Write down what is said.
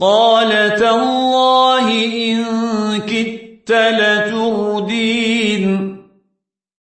قال تالله إن كدت لتردين.